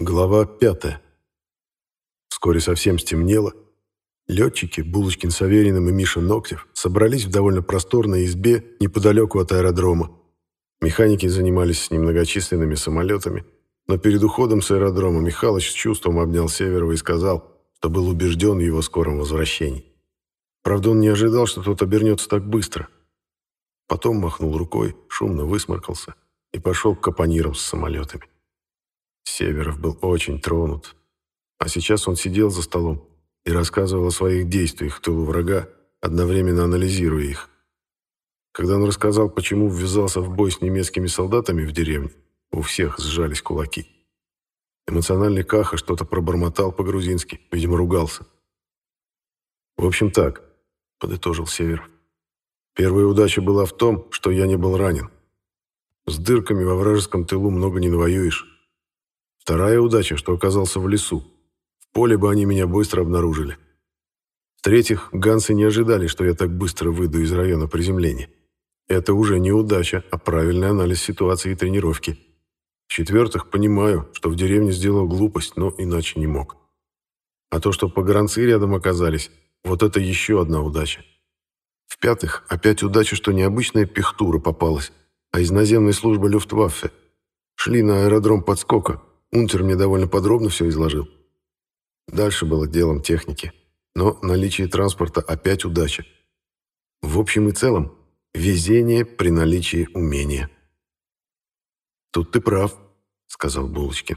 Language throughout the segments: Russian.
Глава пятая. Вскоре совсем стемнело. Летчики, Булочкин с Авериным и Миша Ногтев, собрались в довольно просторной избе неподалеку от аэродрома. Механики занимались с немногочисленными самолетами, но перед уходом с аэродрома Михалыч с чувством обнял Северова и сказал, что был убежден в его скором возвращении. Правда, он не ожидал, что тот обернется так быстро. Потом махнул рукой, шумно высморкался и пошел к капонирам с самолетами. Северов был очень тронут. А сейчас он сидел за столом и рассказывал о своих действиях в тылу врага, одновременно анализируя их. Когда он рассказал, почему ввязался в бой с немецкими солдатами в деревне, у всех сжались кулаки. Эмоциональный Каха что-то пробормотал по-грузински, видимо, ругался. «В общем так», — подытожил Северов. «Первая удача была в том, что я не был ранен. С дырками во вражеском тылу много не навоюешь. Вторая удача, что оказался в лесу. В поле бы они меня быстро обнаружили. В-третьих, гансы не ожидали, что я так быстро выйду из района приземления. Это уже не удача, а правильный анализ ситуации и тренировки. В-четвертых, понимаю, что в деревне сделал глупость, но иначе не мог. А то, что погранцы рядом оказались, вот это еще одна удача. В-пятых, опять удача, что необычная пехтура попалась, а из наземной службы Люфтваффе. Шли на аэродром подскока, Унтер мне довольно подробно все изложил. Дальше было делом техники. Но наличие транспорта опять удача. В общем и целом, везение при наличии умения. «Тут ты прав», — сказал Булочкин.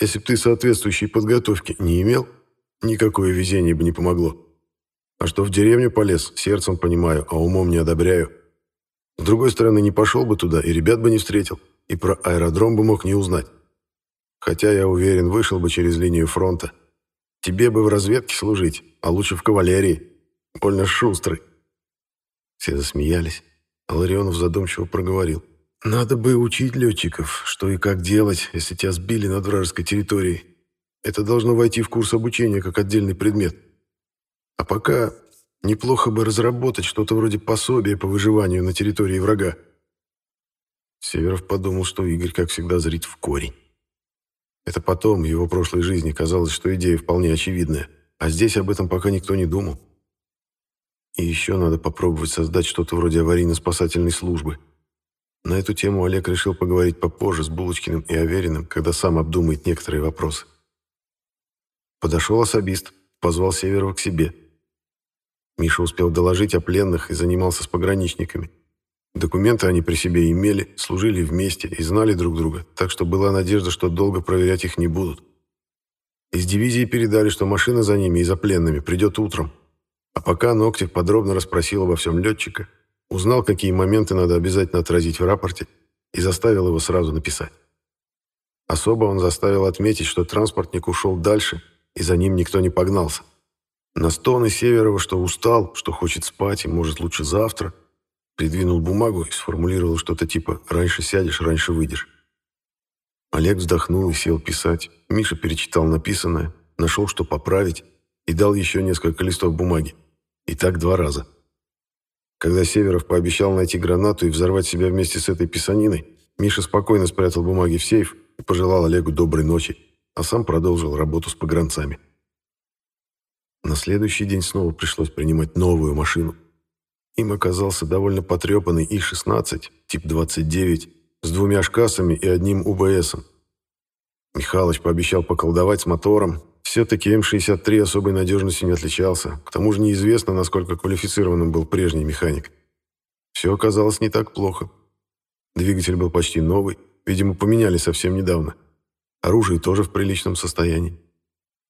«Если бы ты соответствующей подготовки не имел, никакое везение бы не помогло. А что в деревню полез, сердцем понимаю, а умом не одобряю. С другой стороны, не пошел бы туда, и ребят бы не встретил, и про аэродром бы мог не узнать. Хотя, я уверен, вышел бы через линию фронта. Тебе бы в разведке служить, а лучше в кавалерии. Больно шустрый. Все засмеялись. Ларионов задумчиво проговорил. «Надо бы учить летчиков, что и как делать, если тебя сбили над вражеской территорией. Это должно войти в курс обучения как отдельный предмет. А пока неплохо бы разработать что-то вроде пособия по выживанию на территории врага». Северов подумал, что Игорь, как всегда, зрит в корень. Это потом, в его прошлой жизни, казалось, что идея вполне очевидная, а здесь об этом пока никто не думал. И еще надо попробовать создать что-то вроде аварийно-спасательной службы. На эту тему Олег решил поговорить попозже с Булочкиным и Авериным, когда сам обдумает некоторые вопросы. Подошел особист, позвал Северова к себе. Миша успел доложить о пленных и занимался с пограничниками. Документы они при себе имели, служили вместе и знали друг друга, так что была надежда, что долго проверять их не будут. Из дивизии передали, что машина за ними и за пленными придет утром. А пока Ногтев подробно расспросил обо всем летчика, узнал, какие моменты надо обязательно отразить в рапорте и заставил его сразу написать. Особо он заставил отметить, что транспортник ушел дальше, и за ним никто не погнался. На стоны Северова, что устал, что хочет спать и, может, лучше завтра – Придвинул бумагу и сформулировал что-то типа «раньше сядешь, раньше выйдешь». Олег вздохнул и сел писать. Миша перечитал написанное, нашел, что поправить, и дал еще несколько листов бумаги. И так два раза. Когда Северов пообещал найти гранату и взорвать себя вместе с этой писаниной, Миша спокойно спрятал бумаги в сейф и пожелал Олегу доброй ночи, а сам продолжил работу с погранцами. На следующий день снова пришлось принимать новую машину. Им оказался довольно потрепанный И-16, тип 29, с двумя шкасами и одним УБСом. Михалыч пообещал поколдовать с мотором. Все-таки М-63 особой надежностью не отличался. К тому же неизвестно, насколько квалифицированным был прежний механик. Все оказалось не так плохо. Двигатель был почти новый, видимо, поменяли совсем недавно. Оружие тоже в приличном состоянии.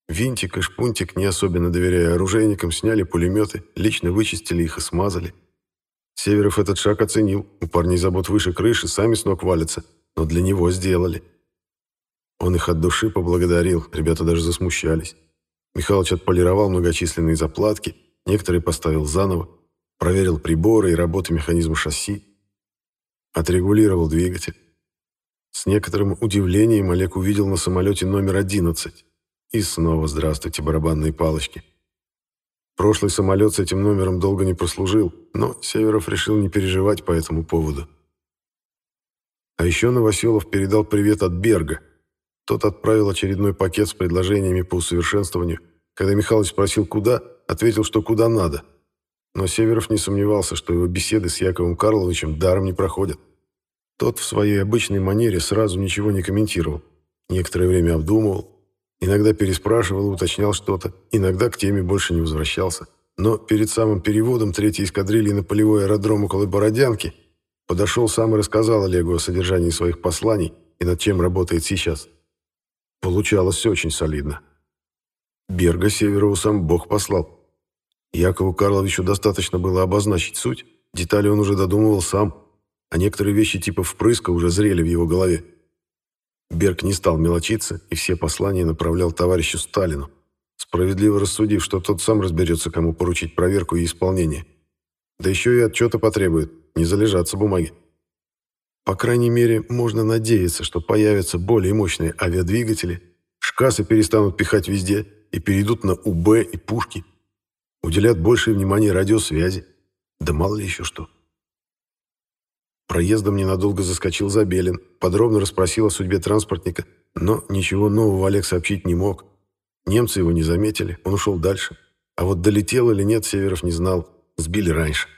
Винтик и Шпунтик, не особенно доверяя оружейникам, сняли пулеметы, лично вычистили их и смазали. Северов этот шаг оценил. У парней забот выше крыши, сами с ног валятся. Но для него сделали. Он их от души поблагодарил, ребята даже засмущались. Михалыч отполировал многочисленные заплатки, некоторые поставил заново, проверил приборы и работу механизма шасси, отрегулировал двигатель. С некоторым удивлением Олег увидел на самолете номер 11. И снова здравствуйте, барабанные палочки. Прошлый самолет с этим номером долго не прослужил, но Северов решил не переживать по этому поводу. А еще Новоселов передал привет от Берга. Тот отправил очередной пакет с предложениями по усовершенствованию. Когда Михалыч спросил, куда, ответил, что куда надо. Но Северов не сомневался, что его беседы с Яковом Карловичем даром не проходят. Тот в своей обычной манере сразу ничего не комментировал. Некоторое время обдумывал, иногда переспрашивал уточнял что-то, иногда к теме больше не возвращался. Но перед самым переводом третьей эскадрильи на полевой аэродром около Бородянки подошел сам и рассказал Олегу о содержании своих посланий и над чем работает сейчас. Получалось все очень солидно. Берга Северову сам Бог послал. Якову Карловичу достаточно было обозначить суть, детали он уже додумывал сам, а некоторые вещи типа впрыска уже зрели в его голове. Берг не стал мелочиться и все послания направлял товарищу Сталину, справедливо рассудив, что тот сам разберется, кому поручить проверку и исполнение. Да еще и отчета потребует, не залежаться бумаги. По крайней мере, можно надеяться, что появятся более мощные авиадвигатели, шкасы перестанут пихать везде и перейдут на УБ и пушки, уделят большее внимание радиосвязи, да мало ли еще что. Проездом ненадолго заскочил Забелин, подробно расспросил о судьбе транспортника, но ничего нового Олег сообщить не мог. Немцы его не заметили, он ушел дальше. А вот долетел или нет, Северов не знал, сбили раньше.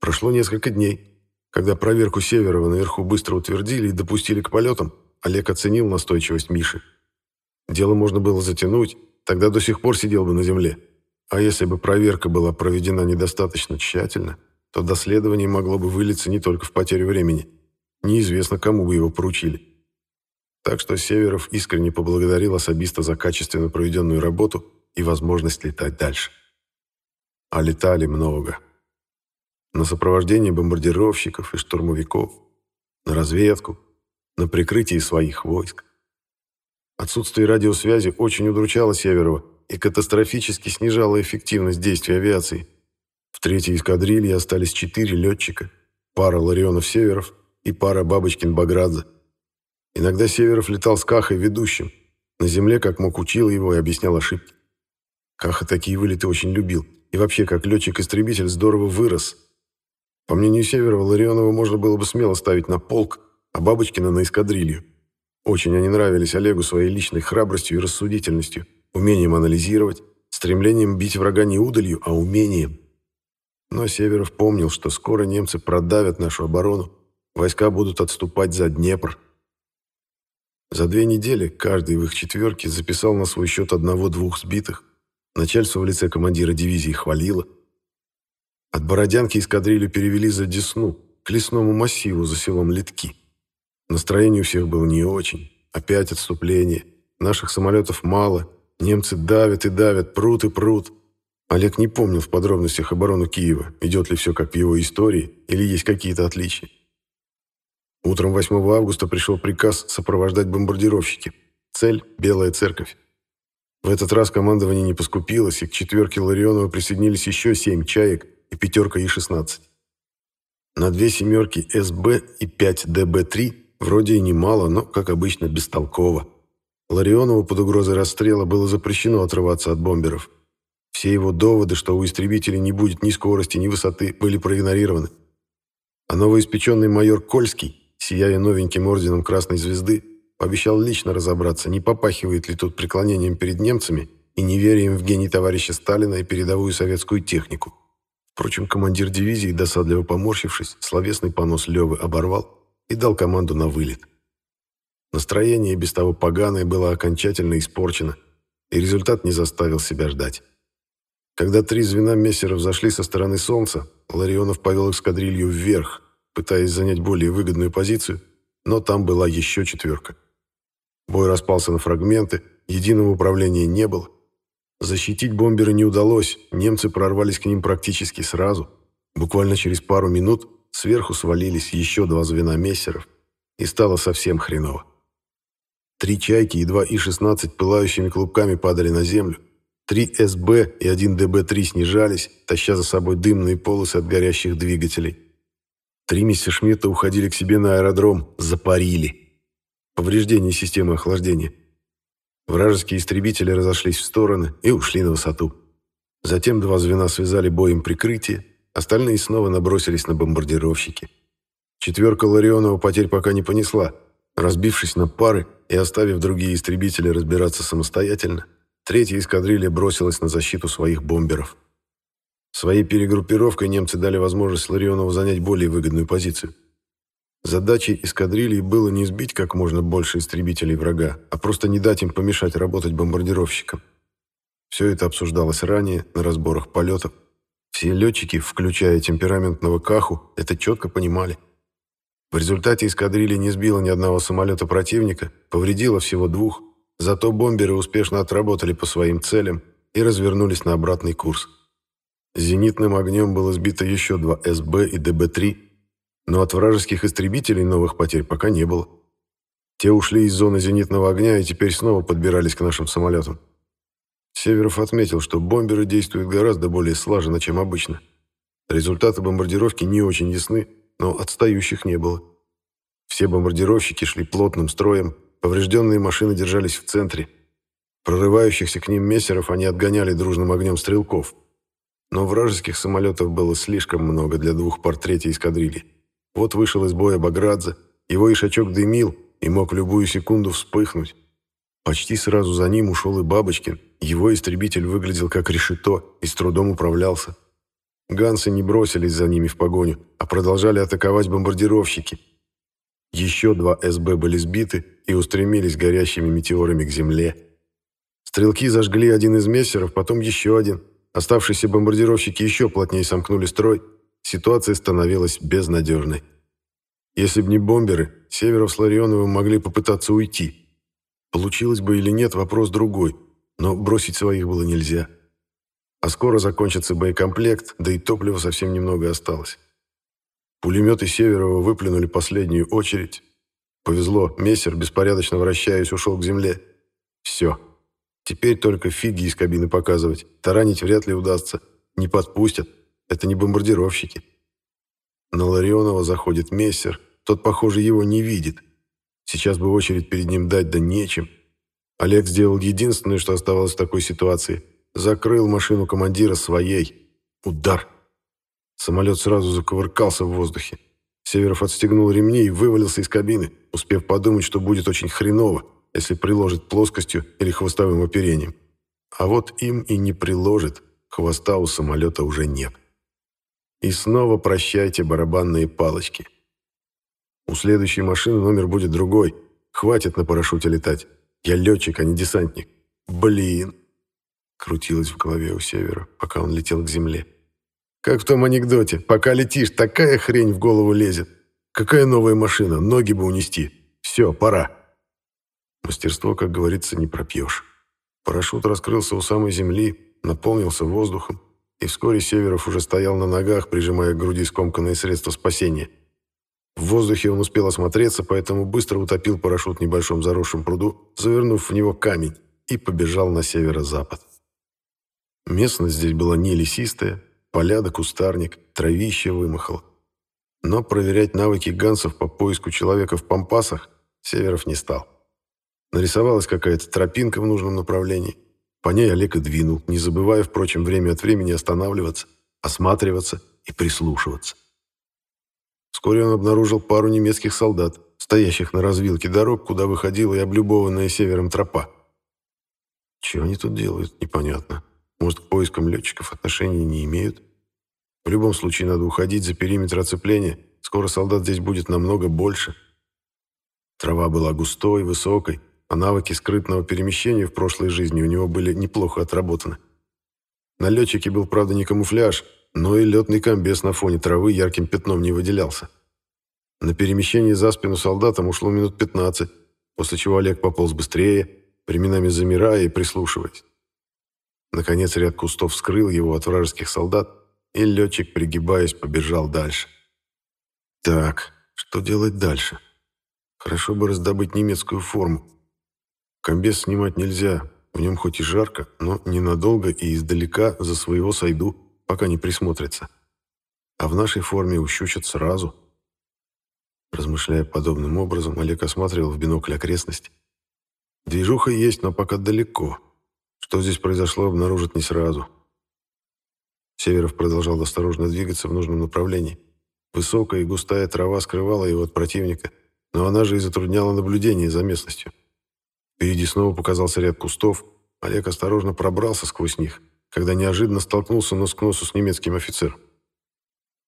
Прошло несколько дней. Когда проверку Северова наверху быстро утвердили и допустили к полетам, Олег оценил настойчивость Миши. Дело можно было затянуть, тогда до сих пор сидел бы на земле. А если бы проверка была проведена недостаточно тщательно, то доследование могло бы вылиться не только в потерю времени. Неизвестно, кому бы его поручили. Так что Северов искренне поблагодарил особиста за качественно проведенную работу и возможность летать дальше. А летали много. На сопровождение бомбардировщиков и штурмовиков, на разведку, на прикрытие своих войск. Отсутствие радиосвязи очень удручало Северова и катастрофически снижало эффективность действий авиации – третьей эскадрилье остались четыре летчика, пара Ларионов-Северов и пара Бабочкин-Баградзе. Иногда Северов летал с Кахой ведущим. На земле, как мог, учил его и объяснял ошибки. Каха такие вылеты очень любил. И вообще, как летчик-истребитель, здорово вырос. По мнению Северова, Ларионова можно было бы смело ставить на полк, а Бабочкина на эскадрилью. Очень они нравились Олегу своей личной храбростью и рассудительностью, умением анализировать, стремлением бить врага не удалью, а умением. Но Северов помнил, что скоро немцы продавят нашу оборону, войска будут отступать за Днепр. За две недели каждый в их четверке записал на свой счет одного-двух сбитых. Начальство в лице командира дивизии хвалило. От Бородянки эскадрилью перевели за Десну, к лесному массиву за селом Литки. Настроение у всех было не очень. Опять отступление. Наших самолетов мало. Немцы давят и давят, прут и прут. Олег не помнил в подробностях оборону Киева, идет ли все как в его истории или есть какие-то отличия. Утром 8 августа пришел приказ сопровождать бомбардировщики. Цель – Белая Церковь. В этот раз командование не поскупилось, и к четверке Ларионова присоединились еще семь «Чаек» и пятерка И-16. На две «семерки» СБ и 5 ДБ-3 вроде и немало, но, как обычно, бестолково. Ларионову под угрозой расстрела было запрещено отрываться от бомберов – все его доводы, что у истребителей не будет ни скорости, ни высоты, были проигнорированы. А новоиспеченный майор Кольский, сияя новеньким орденом Красной Звезды, пообещал лично разобраться, не попахивает ли тут преклонением перед немцами и неверием в гений товарища Сталина и передовую советскую технику. Впрочем, командир дивизии, досадливо поморщившись, словесный понос Левы оборвал и дал команду на вылет. Настроение, без того поганое, было окончательно испорчено, и результат не заставил себя ждать. Когда три звена мессеров зашли со стороны Солнца, Ларионов повел эскадрилью вверх, пытаясь занять более выгодную позицию, но там была еще четверка. Бой распался на фрагменты, единого управления не было. Защитить бомберы не удалось, немцы прорвались к ним практически сразу. Буквально через пару минут сверху свалились еще два звена мессеров, и стало совсем хреново. Три «Чайки» и два И-16 пылающими клубками падали на землю, Три СБ и один ДБ-3 снижались, таща за собой дымные полосы от горящих двигателей. Три Мессершмитта уходили к себе на аэродром, запарили. Повреждение системы охлаждения. Вражеские истребители разошлись в стороны и ушли на высоту. Затем два звена связали боем прикрытие, остальные снова набросились на бомбардировщики. Четверка Ларионова потерь пока не понесла. Разбившись на пары и оставив другие истребители разбираться самостоятельно, третья эскадрилья бросилась на защиту своих бомберов. Своей перегруппировкой немцы дали возможность Ларионову занять более выгодную позицию. Задачей эскадрильи было не сбить как можно больше истребителей врага, а просто не дать им помешать работать бомбардировщикам. Все это обсуждалось ранее на разборах полетов. Все летчики, включая темпераментного Каху, это четко понимали. В результате эскадрилья не сбила ни одного самолета противника, повредила всего двух, зато бомберы успешно отработали по своим целям и развернулись на обратный курс. Зенитным огнем было сбито еще два СБ и ДБ-3, но от вражеских истребителей новых потерь пока не было. Те ушли из зоны зенитного огня и теперь снова подбирались к нашим самолетам. Северов отметил, что бомберы действуют гораздо более слаженно, чем обычно. Результаты бомбардировки не очень ясны, но отстающих не было. Все бомбардировщики шли плотным строем, поврежденные машины держались в центре. Прорывающихся к ним мессеров они отгоняли дружным огнем стрелков. Но вражеских самолетов было слишком много для двух пар третьей эскадрильи. Вот вышел из боя Баградзе, его ишачок дымил и мог любую секунду вспыхнуть. Почти сразу за ним ушел и Бабочкин. Его истребитель выглядел как решето и с трудом управлялся. Гансы не бросились за ними в погоню, а продолжали атаковать бомбардировщики. Еще два СБ были сбиты и устремились горящими метеорами к земле. Стрелки зажгли один из мессеров, потом еще один. Оставшиеся бомбардировщики еще плотнее сомкнули строй. Ситуация становилась безнадежной. Если бы не бомберы, Северов с Ларионовым могли попытаться уйти. Получилось бы или нет, вопрос другой, но бросить своих было нельзя. А скоро закончится боекомплект, да и топлива совсем немного осталось. Пулеметы Северова выплюнули последнюю очередь. Повезло, мессер, беспорядочно вращаясь, ушел к земле. Все. Теперь только фиги из кабины показывать. Таранить вряд ли удастся. Не подпустят. Это не бомбардировщики. На Ларионова заходит мессер. Тот, похоже, его не видит. Сейчас бы очередь перед ним дать, да нечем. Олег сделал единственное, что оставалось в такой ситуации. Закрыл машину командира своей. Удар. Самолет сразу закувыркался в воздухе. Северов отстегнул ремни и вывалился из кабины, успев подумать, что будет очень хреново, если приложит плоскостью или хвостовым оперением. А вот им и не приложит, хвоста у самолета уже нет. И снова прощайте барабанные палочки. У следующей машины номер будет другой. Хватит на парашюте летать. Я летчик, а не десантник. Блин. Крутилось в голове у Севера, пока он летел к земле. Как в том анекдоте. Пока летишь, такая хрень в голову лезет. Какая новая машина, ноги бы унести. Все, пора. Мастерство, как говорится, не пропьешь. Парашют раскрылся у самой земли, наполнился воздухом, и вскоре Северов уже стоял на ногах, прижимая к груди скомканное средство спасения. В воздухе он успел осмотреться, поэтому быстро утопил парашют в небольшом заросшем пруду, завернув в него камень, и побежал на северо-запад. Местность здесь была не лесистая, поля да кустарник, травище вымахало. Но проверять навыки гансов по поиску человека в пампасах Северов не стал. Нарисовалась какая-то тропинка в нужном направлении. По ней Олег и двинул, не забывая, впрочем, время от времени останавливаться, осматриваться и прислушиваться. Вскоре он обнаружил пару немецких солдат, стоящих на развилке дорог, куда выходила и облюбованная севером тропа. Чего они тут делают, непонятно. Может, к поискам летчиков отношения не имеют? В любом случае, надо уходить за периметр оцепления. Скоро солдат здесь будет намного больше. Трава была густой, высокой, а навыки скрытного перемещения в прошлой жизни у него были неплохо отработаны. На летчике был, правда, не камуфляж, но и летный комбез на фоне травы ярким пятном не выделялся. На перемещение за спину солдатам ушло минут 15, после чего Олег пополз быстрее, временами замирая и прислушиваясь. Наконец ряд кустов скрыл его от вражеских солдат, и летчик, пригибаясь, побежал дальше. Так, что делать дальше? Хорошо бы раздобыть немецкую форму. Комбез снимать нельзя, в нем хоть и жарко, но ненадолго и издалека за своего сойду пока не присмотрится. А в нашей форме ущучат сразу. Размышляя подобным образом, Олег осматривал в бинокль окрестности. Движуха есть, но пока далеко. Что здесь произошло, обнаружат не сразу. Северов продолжал осторожно двигаться в нужном направлении. Высокая и густая трава скрывала его от противника. но она же и затрудняла наблюдение за местностью. Впереди снова показался ряд кустов. Олег осторожно пробрался сквозь них, когда неожиданно столкнулся нос к носу с немецким офицером.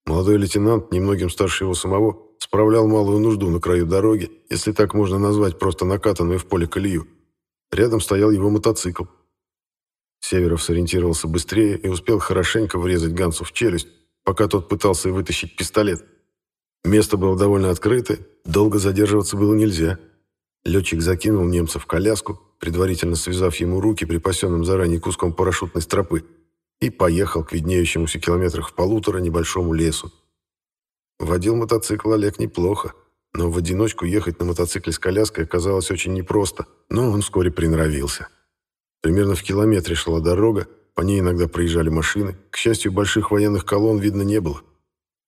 Молодой лейтенант, немногим старше его самого, справлял малую нужду на краю дороги, если так можно назвать просто накатанную в поле колею. Рядом стоял его мотоцикл. Северов сориентировался быстрее и успел хорошенько врезать Гансу в челюсть, пока тот пытался вытащить пистолет. Место было довольно открытое, долго задерживаться было нельзя. Летчик закинул немца в коляску, предварительно связав ему руки припасенным заранее куском парашютной стропы, и поехал к виднеющемуся километрах в полутора небольшому лесу. Водил мотоцикл Олег неплохо, но в одиночку ехать на мотоцикле с коляской оказалось очень непросто, но он вскоре приноровился. Примерно в километре шла дорога, по ней иногда проезжали машины. К счастью, больших военных колонн видно не было.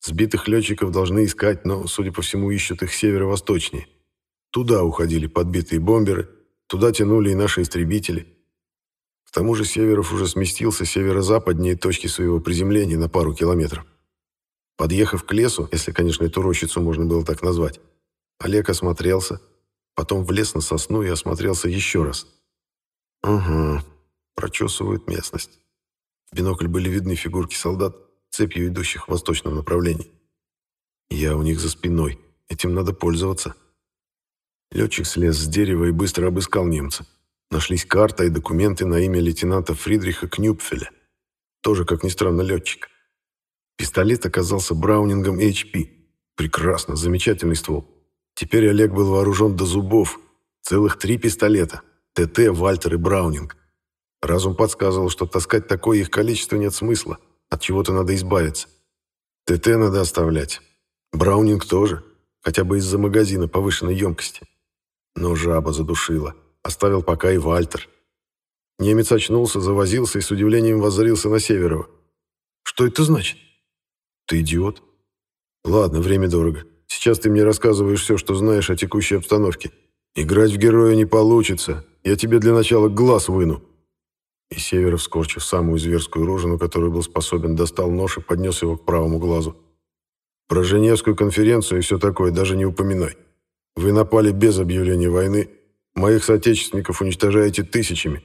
Сбитых летчиков должны искать, но, судя по всему, ищут их северо-восточнее. Туда уходили подбитые бомберы, туда тянули и наши истребители. К тому же Северов уже сместился северо-западнее точки своего приземления на пару километров. Подъехав к лесу, если, конечно, эту рощицу можно было так назвать, Олег осмотрелся, потом влез на сосну и осмотрелся еще раз. Угу, прочесывают местность. В бинокль были видны фигурки солдат, цепью идущих в восточном направлении. Я у них за спиной, этим надо пользоваться. Летчик слез с дерева и быстро обыскал немца. Нашлись карта и документы на имя лейтенанта Фридриха Кнюпфеля. Тоже, как ни странно, летчик. Пистолет оказался Браунингом HP. Прекрасно, замечательный ствол. Теперь Олег был вооружен до зубов. Целых три пистолета. ТТ, Вальтер и Браунинг. Разум подсказывал, что таскать такое их количество нет смысла. От чего-то надо избавиться. ТТ надо оставлять. Браунинг тоже. Хотя бы из-за магазина повышенной емкости. Но жаба задушила. Оставил пока и Вальтер. Немец очнулся, завозился и с удивлением воззрился на Северова. «Что это значит?» «Ты идиот?» «Ладно, время дорого. Сейчас ты мне рассказываешь все, что знаешь о текущей обстановке. Играть в героя не получится. Я тебе для начала глаз выну». И Северов, скорчив самую зверскую рожу, на которую был способен, достал нож и поднес его к правому глазу. «Про Женевскую конференцию и все такое даже не упоминай. Вы напали без объявления войны. Моих соотечественников уничтожаете тысячами.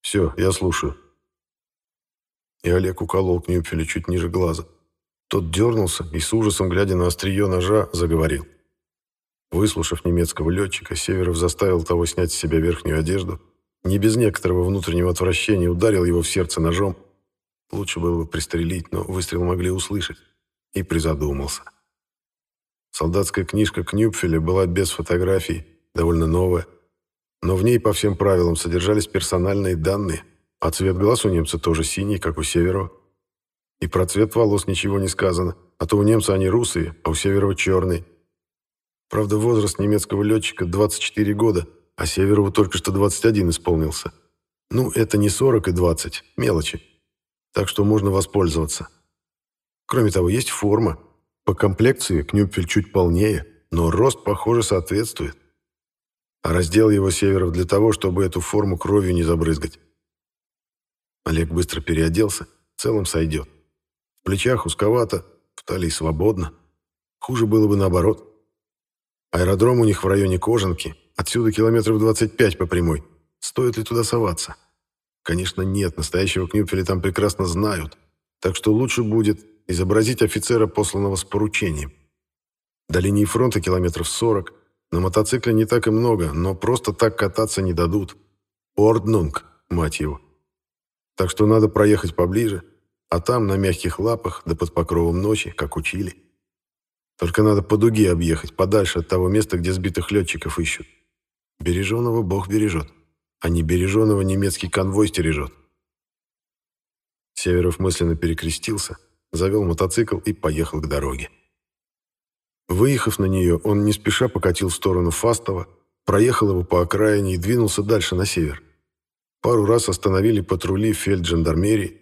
Все, я слушаю. И Олег уколол Кнюпфеля чуть ниже глаза. Тот дернулся и с ужасом, глядя на острие ножа, заговорил. Выслушав немецкого летчика, Северов заставил того снять с себя верхнюю одежду. Не без некоторого внутреннего отвращения ударил его в сердце ножом. Лучше было бы пристрелить, но выстрел могли услышать. И призадумался. Солдатская книжка Кнюпфеля была без фотографий, довольно новая. Но в ней по всем правилам содержались персональные данные, а цвет глаз у немца тоже синий, как у Северова. И про цвет волос ничего не сказано, а то у немца они русые, а у Северова черные. Правда, возраст немецкого летчика 24 года, а Северову только что 21 исполнился. Ну, это не 40 и 20, мелочи. Так что можно воспользоваться. Кроме того, есть форма, по комплекции Кнюпфель чуть полнее, но рост, похоже, соответствует. А раздел его Северов для того, чтобы эту форму кровью не забрызгать. Олег быстро переоделся, в целом сойдет. В плечах узковато, в талии свободно. Хуже было бы наоборот. Аэродром у них в районе Кожанки, отсюда километров 25 по прямой. Стоит ли туда соваться? Конечно, нет, настоящего Кнюпфеля там прекрасно знают. Так что лучше будет изобразить офицера, посланного с поручением. До линии фронта километров 40. На мотоцикле не так и много, но просто так кататься не дадут. Орднунг, мать его. Так что надо проехать поближе, а там на мягких лапах, да под покровом ночи, как учили. Только надо по дуге объехать, подальше от того места, где сбитых летчиков ищут. Береженого Бог бережет, а не береженого немецкий конвой стережет. Северов мысленно перекрестился, завел мотоцикл и поехал к дороге. Выехав на нее, он не спеша покатил в сторону Фастова, проехал его по окраине и двинулся дальше на север. Пару раз остановили патрули фельджандармерии,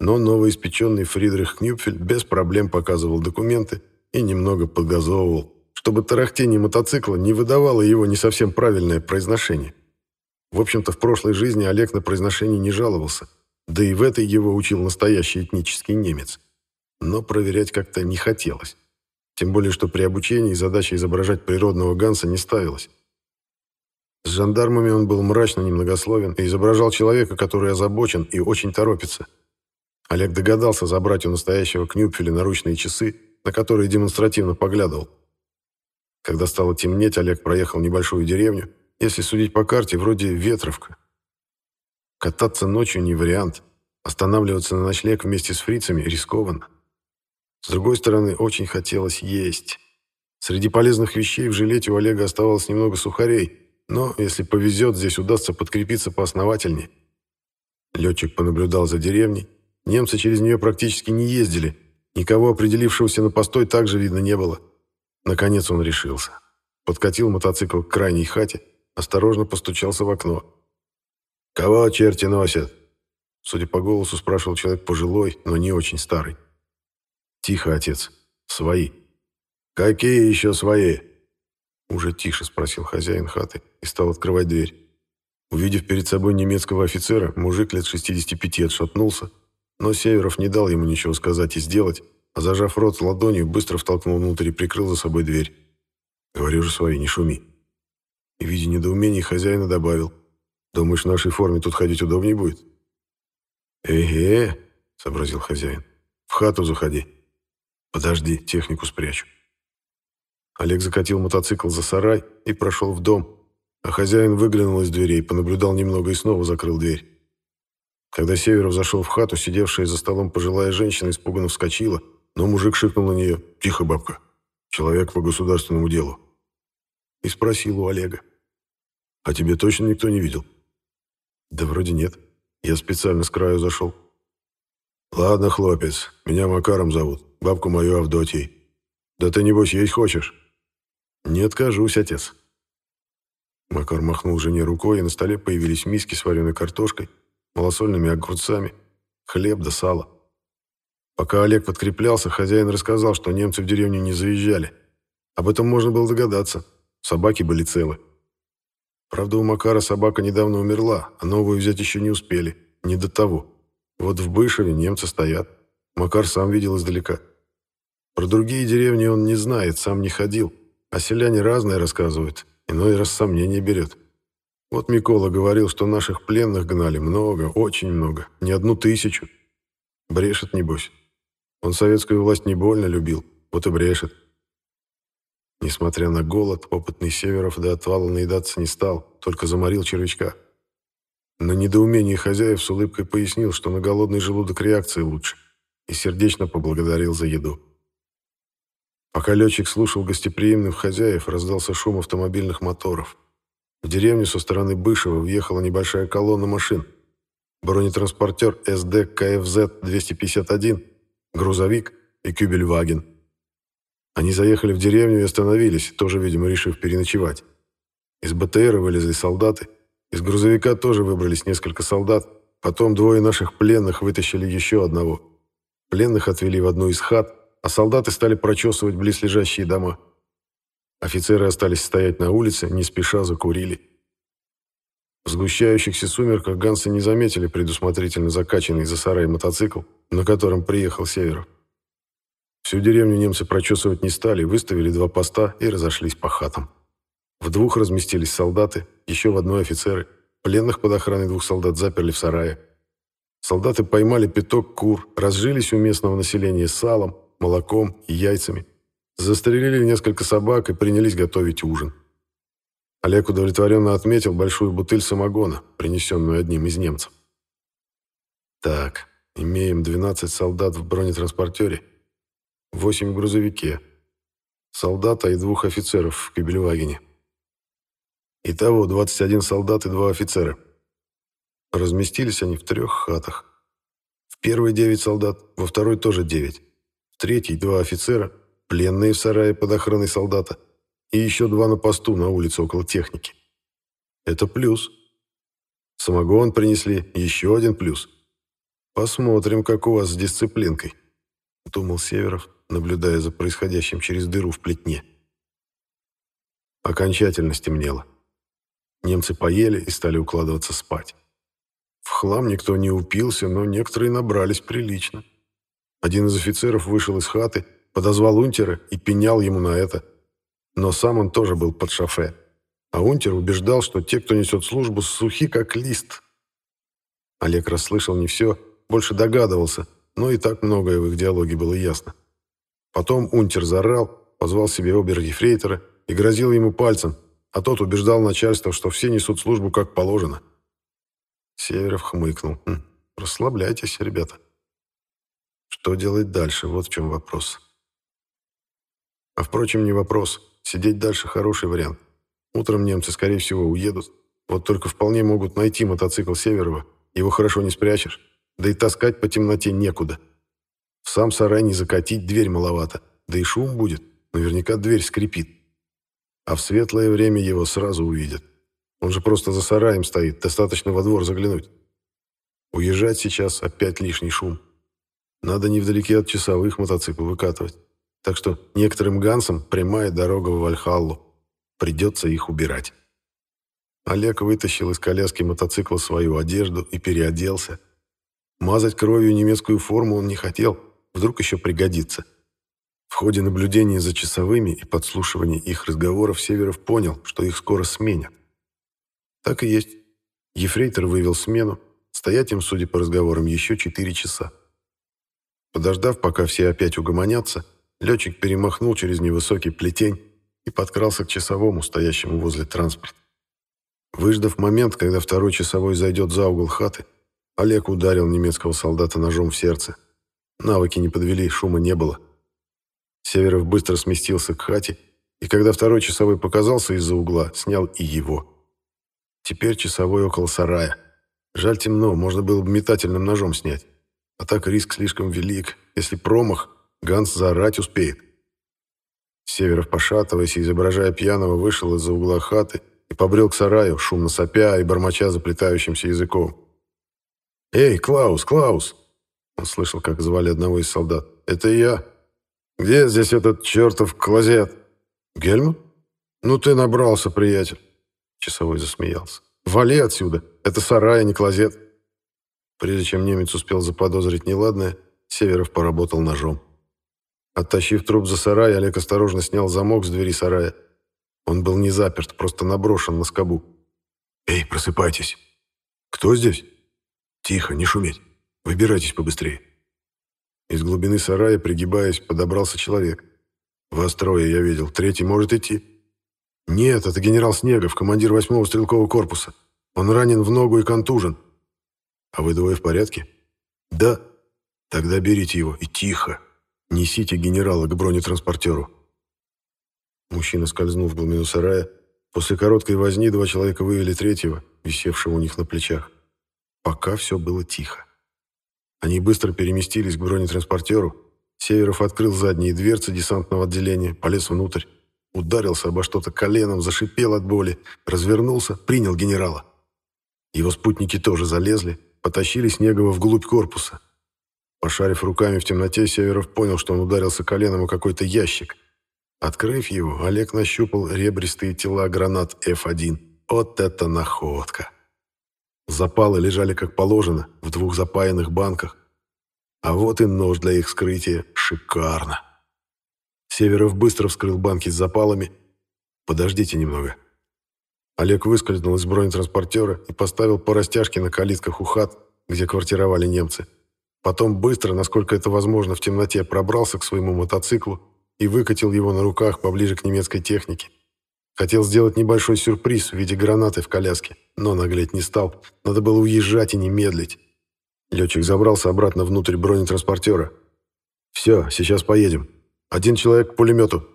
но новоиспеченный Фридрих Кнюпфель без проблем показывал документы и немного подгазовывал, чтобы тарахтение мотоцикла не выдавало его не совсем правильное произношение. В общем-то, в прошлой жизни Олег на произношение не жаловался, да и в этой его учил настоящий этнический немец но проверять как-то не хотелось. Тем более, что при обучении задача изображать природного Ганса не ставилась. С жандармами он был мрачно немногословен и изображал человека, который озабочен и очень торопится. Олег догадался забрать у настоящего Кнюпфеля наручные часы, на которые демонстративно поглядывал. Когда стало темнеть, Олег проехал небольшую деревню, если судить по карте, вроде Ветровка. Кататься ночью не вариант, останавливаться на ночлег вместе с фрицами рискованно. С другой стороны, очень хотелось есть. Среди полезных вещей в жилете у Олега оставалось немного сухарей, но, если повезет, здесь удастся подкрепиться поосновательнее. Летчик понаблюдал за деревней. Немцы через нее практически не ездили. Никого, определившегося на постой, также видно не было. Наконец он решился. Подкатил мотоцикл к крайней хате, осторожно постучался в окно. «Кого черти носят?» Судя по голосу, спрашивал человек пожилой, но не очень старый. «Тихо, отец. Свои». «Какие еще свои?» Уже тише спросил хозяин хаты и стал открывать дверь. Увидев перед собой немецкого офицера, мужик лет 65 отшатнулся, но Северов не дал ему ничего сказать и сделать, а зажав рот ладонью, быстро втолкнул внутрь и прикрыл за собой дверь. «Говорю же свои, не шуми». И, видя недоумение, хозяина добавил. «Думаешь, в нашей форме тут ходить удобнее будет?» «Эге», — сообразил хозяин, — «в хату заходи». «Подожди, технику спрячу». Олег закатил мотоцикл за сарай и прошел в дом, а хозяин выглянул из дверей, понаблюдал немного и снова закрыл дверь. Когда Северов зашел в хату, сидевшая за столом пожилая женщина испуганно вскочила, но мужик шикнул на нее «Тихо, бабка, человек по государственному делу». И спросил у Олега «А тебе точно никто не видел?» «Да вроде нет. Я специально с краю зашел». «Ладно, хлопец, меня Макаром зовут, бабку мою Авдотьей. Да ты, небось, есть хочешь?» «Не откажусь, отец». Макар махнул жене рукой, и на столе появились миски с вареной картошкой, малосольными огурцами, хлеб да сало. Пока Олег подкреплялся, хозяин рассказал, что немцы в деревню не заезжали. Об этом можно было догадаться. Собаки были целы. Правда, у Макара собака недавно умерла, а новую взять еще не успели. Не до того. Вот в Бышеве немцы стоят. Макар сам видел издалека. Про другие деревни он не знает, сам не ходил. А селяне разное рассказывают, иной раз сомнение берет. Вот Микола говорил, что наших пленных гнали много, очень много, не одну тысячу. Брешет, небось. Он советскую власть не больно любил, вот и брешет. Несмотря на голод, опытный Северов до отвала наедаться не стал, только заморил червячка. На недоумение хозяев с улыбкой пояснил, что на голодный желудок реакция лучше, и сердечно поблагодарил за еду. Пока летчик слушал гостеприимных хозяев, раздался шум автомобильных моторов. В деревню со стороны Бышева въехала небольшая колонна машин. Бронетранспортер Sd.Kfz. 251, грузовик и кюбельваген. Они заехали в деревню и остановились, тоже, видимо, решив переночевать. Из БТР вылезли солдаты, из грузовика тоже выбрались несколько солдат, потом двое наших пленных вытащили еще одного. Пленных отвели в одну из хат, а солдаты стали прочесывать близлежащие дома. Офицеры остались стоять на улице, не спеша закурили. В сгущающихся сумерках ганцы не заметили предусмотрительно закачанный за сарай мотоцикл, на котором приехал Северов. Всю деревню немцы прочесывать не стали, выставили два поста и разошлись по хатам. В двух разместились солдаты, еще в одной офицеры. Пленных под охраной двух солдат заперли в сарае. Солдаты поймали пяток кур, разжились у местного населения салом, молоком и яйцами. Застрелили несколько собак и принялись готовить ужин. Олег удовлетворенно отметил большую бутыль самогона, принесенную одним из немцев. Так, имеем 12 солдат в бронетранспортере, 8 в грузовике, солдата и двух офицеров в Кабельвагене. Итого 21 солдат и два офицера. Разместились они в трех хатах. В первой 9 солдат, во второй тоже 9. В третьей два офицера, пленные в сарае под охраной солдата, и еще два на посту на улице около техники. Это плюс. Самогон принесли, еще один плюс. Посмотрим, как у вас с дисциплинкой, думал Северов, наблюдая за происходящим через дыру в плетне. Окончательно стемнело. Немцы поели и стали укладываться спать. В хлам никто не упился, но некоторые набрались прилично. Один из офицеров вышел из хаты, подозвал Унтера и пенял ему на это. Но сам он тоже был под шофе. А Унтер убеждал, что те, кто несет службу, сухи как лист. Олег расслышал не все, больше догадывался, но и так многое в их диалоге было ясно. Потом Унтер зарал, позвал себе обер-ефрейтора и грозил ему пальцем, а тот убеждал начальство, что все несут службу как положено. Северов хмыкнул. Хм, «Расслабляйтесь, ребята». Что делать дальше? Вот в чем вопрос. А впрочем, не вопрос. Сидеть дальше хороший вариант. Утром немцы, скорее всего, уедут. Вот только вполне могут найти мотоцикл Северова. Его хорошо не спрячешь. Да и таскать по темноте некуда. В сам сарай не закатить, дверь маловато. Да и шум будет. Наверняка дверь скрипит. А в светлое время его сразу увидят. Он же просто за сараем стоит, достаточно во двор заглянуть. Уезжать сейчас опять лишний шум. Надо невдалеке от часовых мотоцикл выкатывать. Так что некоторым гансам прямая дорога в Вальхаллу. Придется их убирать. Олег вытащил из коляски мотоцикла свою одежду и переоделся. Мазать кровью немецкую форму он не хотел, вдруг еще пригодится. В ходе наблюдения за часовыми и подслушивания их разговоров Северов понял, что их скоро сменят. Так и есть. Ефрейтор вывел смену, стоять им, судя по разговорам, еще четыре часа. Подождав, пока все опять угомонятся, летчик перемахнул через невысокий плетень и подкрался к часовому, стоящему возле транспорта. Выждав момент, когда второй часовой зайдет за угол хаты, Олег ударил немецкого солдата ножом в сердце. Навыки не подвели, шума не было. Северов быстро сместился к хате, и когда второй часовой показался из-за угла, снял и его. Теперь часовой около сарая. Жаль темно, можно было бы метательным ножом снять. А так риск слишком велик. Если промах, Ганс заорать успеет. Северов, пошатываясь и изображая пьяного, вышел из-за угла хаты и побрел к сараю, шумно сопя и бормоча заплетающимся языком. «Эй, Клаус, Клаус!» Он слышал, как звали одного из солдат. «Это я. Где здесь этот чертов клозет?» «Гельмут? Ну ты набрался, приятель!» Часовой засмеялся. «Вали отсюда! Это сарай, а не клозет!» Прежде чем немец успел заподозрить неладное, Северов поработал ножом. Оттащив труп за сарай, Олег осторожно снял замок с двери сарая. Он был не заперт, просто наброшен на скобу. «Эй, просыпайтесь!» «Кто здесь?» «Тихо, не шуметь. Выбирайтесь побыстрее». Из глубины сарая, пригибаясь, подобрался человек. «Вас трое, я видел. Третий может идти?» «Нет, это генерал Снегов, командир восьмого стрелкового корпуса. Он ранен в ногу и контужен». «А вы двое в порядке?» «Да». «Тогда берите его и тихо. Несите генерала к бронетранспортеру». Мужчина скользнул в глубину сарая. После короткой возни два человека вывели третьего, висевшего у них на плечах. Пока все было тихо. Они быстро переместились к бронетранспортеру. Северов открыл задние дверцы десантного отделения, полез внутрь, ударился обо что-то коленом, зашипел от боли, развернулся, принял генерала. Его спутники тоже залезли, потащили Снегова вглубь корпуса. Пошарив руками в темноте, Северов понял, что он ударился коленом о какой-то ящик. Открыв его, Олег нащупал ребристые тела гранат F1. Вот это находка! Запалы лежали как положено, в двух запаянных банках. А вот и нож для их скрытия. Шикарно! Северов быстро вскрыл банки с запалами. «Подождите немного». Олег выскользнул из бронетранспортера и поставил по растяжке на калитках у хат, где квартировали немцы. Потом быстро, насколько это возможно, в темноте пробрался к своему мотоциклу и выкатил его на руках поближе к немецкой технике. Хотел сделать небольшой сюрприз в виде гранаты в коляске, но наглеть не стал. Надо было уезжать и не медлить. Летчик забрался обратно внутрь бронетранспортера. «Все, сейчас поедем. Один человек к пулемету.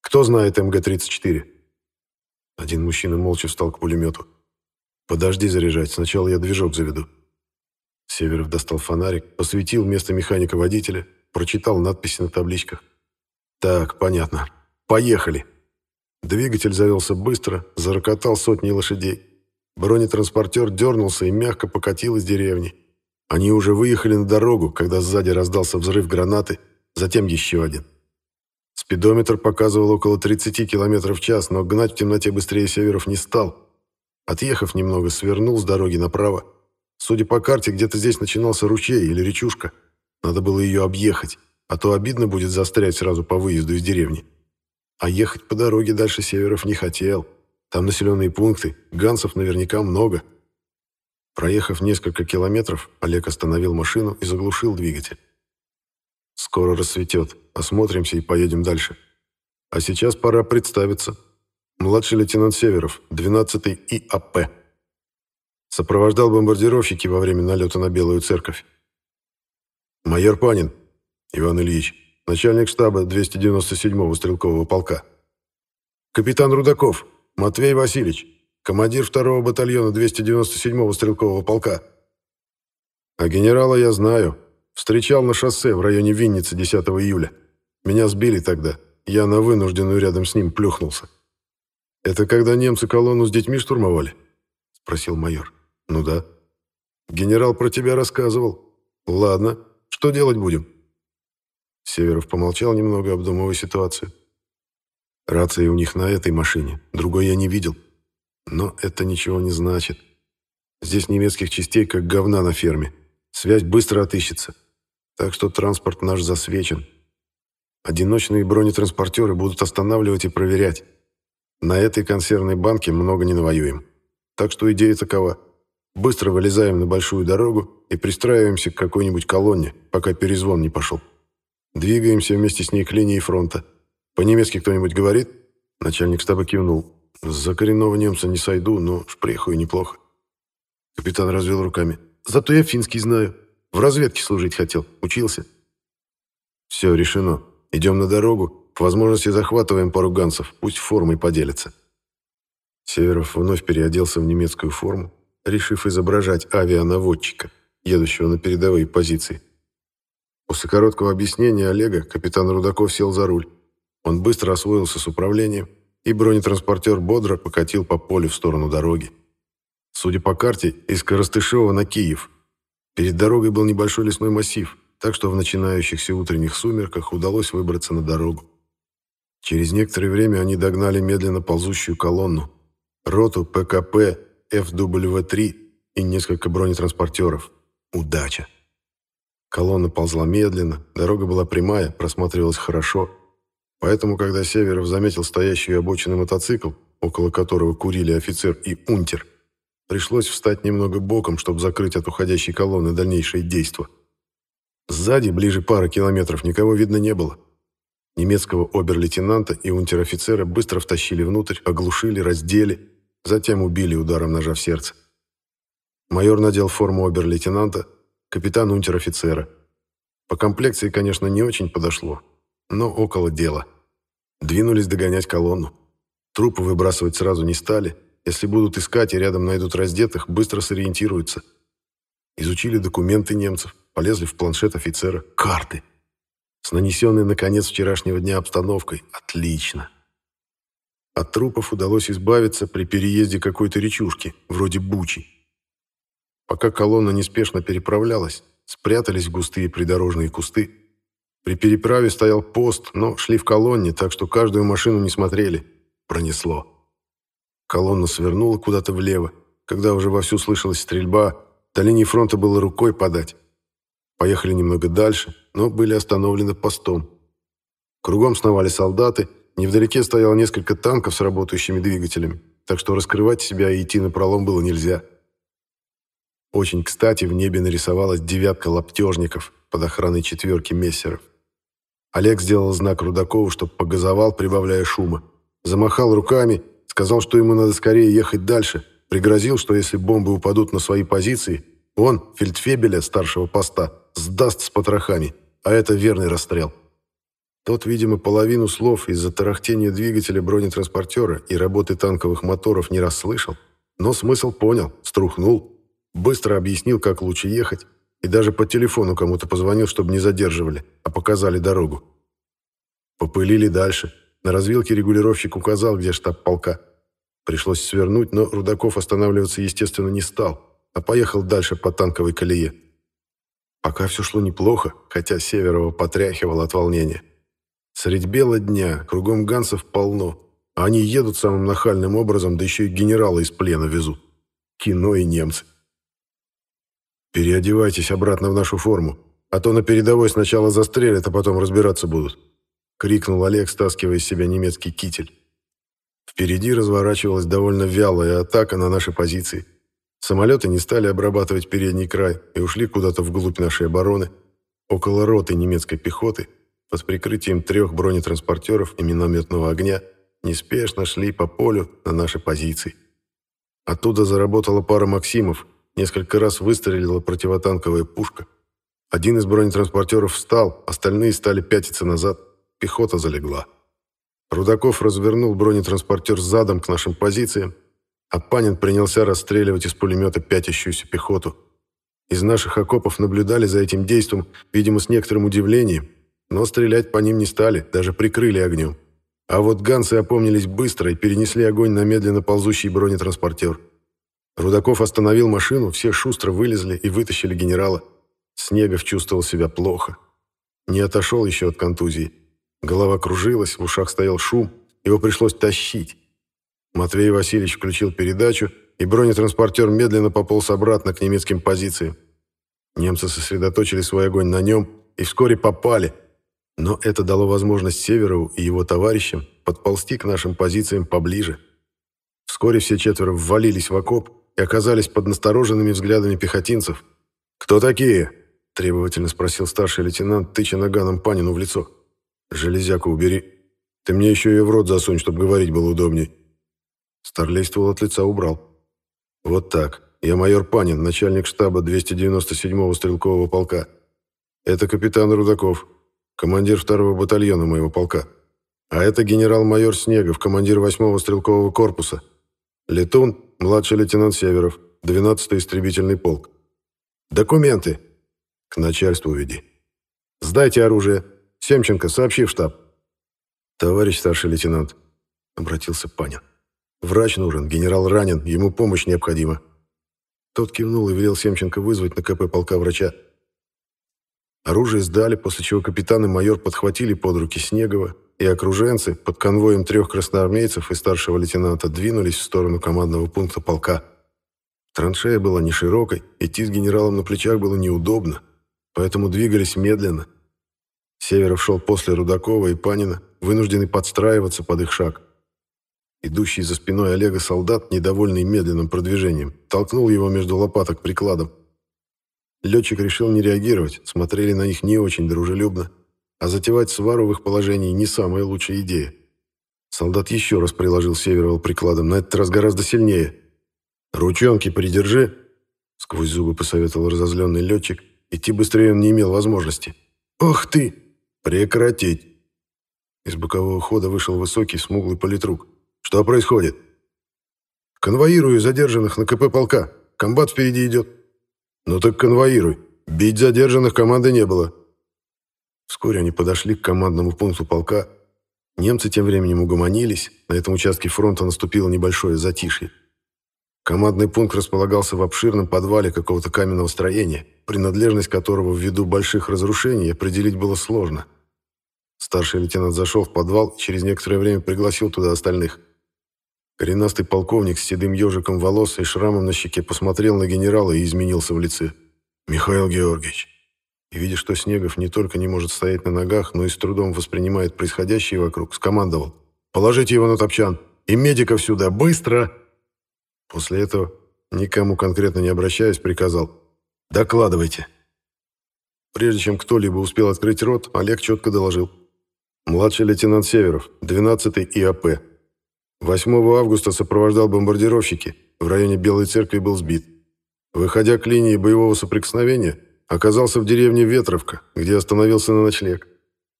Кто знает МГ-34?» Один мужчина молча встал к пулемету. «Подожди заряжать, сначала я движок заведу». Северов достал фонарик, посветил место механика-водителя, прочитал надписи на табличках. «Так, понятно. Поехали!» Двигатель завелся быстро, зарокотал сотни лошадей. Бронетранспортер дернулся и мягко покатил из деревни. Они уже выехали на дорогу, когда сзади раздался взрыв гранаты, затем еще один. Спидометр показывал около 30 км в час, но гнать в темноте быстрее Северов не стал. Отъехав немного, свернул с дороги направо. Судя по карте, где-то здесь начинался ручей или речушка. Надо было ее объехать, а то обидно будет застрять сразу по выезду из деревни. А ехать по дороге дальше Северов не хотел. Там населенные пункты, гансов наверняка много. Проехав несколько километров, Олег остановил машину и заглушил двигатель. «Скоро рассветет. Осмотримся и поедем дальше. А сейчас пора представиться. Младший лейтенант Северов, 12-й ИАП. Сопровождал бомбардировщики во время налета на Белую Церковь. Майор Панин, Иван Ильич, начальник штаба 297-го стрелкового полка. Капитан Рудаков, Матвей Васильевич, командир 2-го батальона 297-го стрелкового полка. А генерала я знаю. Встречал на шоссе в районе Винницы 10 июля. Меня сбили тогда. Я на вынужденную рядом с ним плюхнулся. «Это когда немцы колонну с детьми штурмовали?» — спросил майор. «Ну да». «Генерал про тебя рассказывал. Ладно, что делать будем?» Северов помолчал немного, обдумывая ситуацию. Рация у них на этой машине, другой я не видел. Но это ничего не значит. Здесь немецких частей как говна на ферме. Связь быстро отыщется. Так что транспорт наш засвечен. Одиночные бронетранспортеры будут останавливать и проверять. На этой консервной банке много не навоюем. Так что идея такова. Быстро вылезаем на большую дорогу и пристраиваемся к какой-нибудь колонне, пока перезвон не пошел. Двигаемся вместе с ней к линии фронта. По-немецки кто-нибудь говорит?» Начальник штаба кивнул. «За коренного немца не сойду, но шпрехую неплохо». Капитан развел руками. «Зато я финский знаю. В разведке служить хотел. Учился». «Все, решено. Идем на дорогу. По возможности захватываем пару гансов. Пусть формой поделятся». Северов вновь переоделся в немецкую форму, решив изображать авианаводчика, едущего на передовые позиции. После короткого объяснения Олега капитан Рудаков сел за руль. Он быстро освоился с управлением, и бронетранспортер бодро покатил по полю в сторону дороги. Судя по карте, из Коростышева на Киев. Перед дорогой был небольшой лесной массив, так что в начинающихся утренних сумерках удалось выбраться на дорогу. Через некоторое время они догнали медленно ползущую колонну, роту ПКП ФВ-3 и несколько бронетранспортеров. Удача! Колонна ползла медленно, дорога была прямая, просматривалась хорошо – Поэтому, когда Северов заметил стоящий обочинный мотоцикл, около которого курили офицер и унтер, пришлось встать немного боком, чтобы закрыть от уходящей колонны дальнейшие действия. Сзади, ближе пары километров, никого видно не было. Немецкого обер-лейтенанта и унтер-офицера быстро втащили внутрь, оглушили, раздели, затем убили ударом ножа в сердце. Майор надел форму обер-лейтенанта, капитан унтер-офицера. По комплекции, конечно, не очень подошло, но около дела. Двинулись догонять колонну. Трупы выбрасывать сразу не стали. Если будут искать и рядом найдут раздетых, быстро сориентируются. Изучили документы немцев, полезли в планшет офицера. Карты. С нанесенной на конец вчерашнего дня обстановкой. Отлично. От трупов удалось избавиться при переезде какой-то речушки, вроде Бучи. Пока колонна неспешно переправлялась, спрятались густые придорожные кусты, при переправе стоял пост, но шли в колонне, так что каждую машину не смотрели. Пронесло. Колонна свернула куда-то влево. Когда уже вовсю слышалась стрельба, до линии фронта было рукой подать. Поехали немного дальше, но были остановлены постом. Кругом сновали солдаты, невдалеке стояло несколько танков с работающими двигателями, так что раскрывать себя и идти на пролом было нельзя. Очень кстати в небе нарисовалась девятка лаптежников под охраной четверки мессеров. Олег сделал знак Рудакову, чтобы погазовал, прибавляя шума. Замахал руками, сказал, что ему надо скорее ехать дальше, пригрозил, что если бомбы упадут на свои позиции, он, фельдфебеля старшего поста, сдаст с потрохами, а это верный расстрел. Тот, видимо, половину слов из-за тарахтения двигателя бронетранспортера и работы танковых моторов не расслышал, но смысл понял, струхнул, быстро объяснил, как лучше ехать, и даже по телефону кому-то позвонил, чтобы не задерживали, а показали дорогу. Попылили дальше. На развилке регулировщик указал, где штаб полка. Пришлось свернуть, но Рудаков останавливаться, естественно, не стал, а поехал дальше по танковой колее. Пока все шло неплохо, хотя Северова потряхивало от волнения. Средь бела дня, кругом гансов полно, а они едут самым нахальным образом, да еще и генерала из плена везут. Кино и немцы. «Переодевайтесь обратно в нашу форму. а то на передовой сначала застрелят, а потом разбираться будут», — крикнул Олег, стаскивая из себя немецкий китель. Впереди разворачивалась довольно вялая атака на наши позиции. Самолеты не стали обрабатывать передний край и ушли куда-то вглубь нашей обороны, около роты немецкой пехоты, под прикрытием трех бронетранспортеров и минометного огня, неспешно шли по полю на наши позиции. Оттуда заработала пара «Максимов», несколько раз выстрелила противотанковая пушка. Один из бронетранспортеров встал, остальные стали пятиться назад, пехота залегла. Рудаков развернул бронетранспортер задом к нашим позициям, а Панин принялся расстреливать из пулемета пятящуюся пехоту. Из наших окопов наблюдали за этим действом, видимо, с некоторым удивлением, но стрелять по ним не стали, даже прикрыли огнем. А вот ганцы опомнились быстро и перенесли огонь на медленно ползущий бронетранспортер. Рудаков остановил машину, все шустро вылезли и вытащили генерала. Снегов чувствовал себя плохо. Не отошел еще от контузии. Голова кружилась, в ушах стоял шум, его пришлось тащить. Матвей Васильевич включил передачу, и бронетранспортер медленно пополз обратно к немецким позициям. Немцы сосредоточили свой огонь на нем и вскоре попали, но это дало возможность Северову и его товарищам подползти к нашим позициям поближе. Вскоре все четверо ввалились в окоп и оказались под настороженными взглядами пехотинцев. «Кто такие?» – требовательно спросил старший лейтенант, тыча наганом Панину в лицо. «Железяку убери. Ты мне еще ее в рот засунь, чтобы говорить было удобней». Старлей ствол от лица убрал. «Вот так. Я майор Панин, начальник штаба 297-го стрелкового полка. Это капитан Рудаков, командир второго батальона моего полка. А это генерал-майор Снегов, командир 8-го стрелкового корпуса. Летун, младший лейтенант Северов, 12-й истребительный полк. Документы. К начальству веди. Сдайте оружие. Семченко, сообщи в штаб. Товарищ старший лейтенант, обратился Панин. Врач нужен, генерал ранен, ему помощь необходима. Тот кивнул и велел Семченко вызвать на КП полка врача. Оружие сдали, после чего капитан и майор подхватили под руки Снегова, и окруженцы под конвоем трех красноармейцев и старшего лейтенанта двинулись в сторону командного пункта полка. Траншея была не широкой, идти с генералом на плечах было неудобно, поэтому двигались медленно. Северов шел после Рудакова и Панина, вынужденный подстраиваться под их шаг. Идущий за спиной Олега солдат, недовольный медленным продвижением, толкнул его между лопаток прикладом. Летчик решил не реагировать, смотрели на них не очень дружелюбно, а затевать свару в их положении не самая лучшая идея. Солдат еще раз приложил Северова прикладом, на этот раз гораздо сильнее. «Ручонки придержи», — сквозь зубы посоветовал разозленный летчик. Идти быстрее он не имел возможности. «Ох ты! Прекратить!» Из бокового хода вышел высокий, смуглый политрук. «Что происходит?» «Конвоирую задержанных на КП полка. Комбат впереди идет». «Ну так конвоируй. Бить задержанных команды не было». Вскоре они подошли к командному пункту полка. Немцы тем временем угомонились. На этом участке фронта наступило небольшое затишье. Командный пункт располагался в обширном подвале какого-то каменного строения, принадлежность которого ввиду больших разрушений определить было сложно. Старший лейтенант зашел в подвал и через некоторое время пригласил туда остальных – Коренастый полковник с седым ежиком волос и шрамом на щеке посмотрел на генерала и изменился в лице. «Михаил Георгиевич». И видя, что Снегов не только не может стоять на ногах, но и с трудом воспринимает происходящее вокруг, скомандовал. «Положите его на топчан! И медиков сюда! Быстро!» После этого, никому конкретно не обращаясь, приказал. «Докладывайте». Прежде чем кто-либо успел открыть рот, Олег четко доложил. «Младший лейтенант Северов, 12-й ИАП, 8 августа сопровождал бомбардировщики, в районе Белой Церкви был сбит. Выходя к линии боевого соприкосновения, оказался в деревне Ветровка, где остановился на ночлег.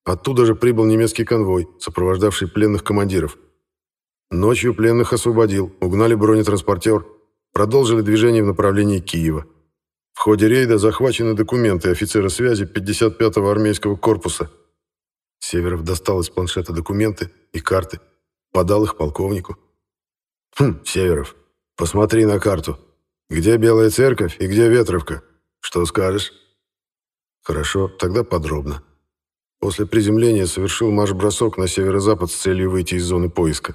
Оттуда же прибыл немецкий конвой, сопровождавший пленных командиров. Ночью пленных освободил, угнали бронетранспортер, продолжили движение в направлении Киева. В ходе рейда захвачены документы офицера связи 55-го армейского корпуса. Северов достал из планшета документы и карты – Подал их полковнику. «Хм, Северов, посмотри на карту. Где Белая Церковь и где Ветровка? Что скажешь?» «Хорошо, тогда подробно». После приземления совершил марш-бросок на северо-запад с целью выйти из зоны поиска.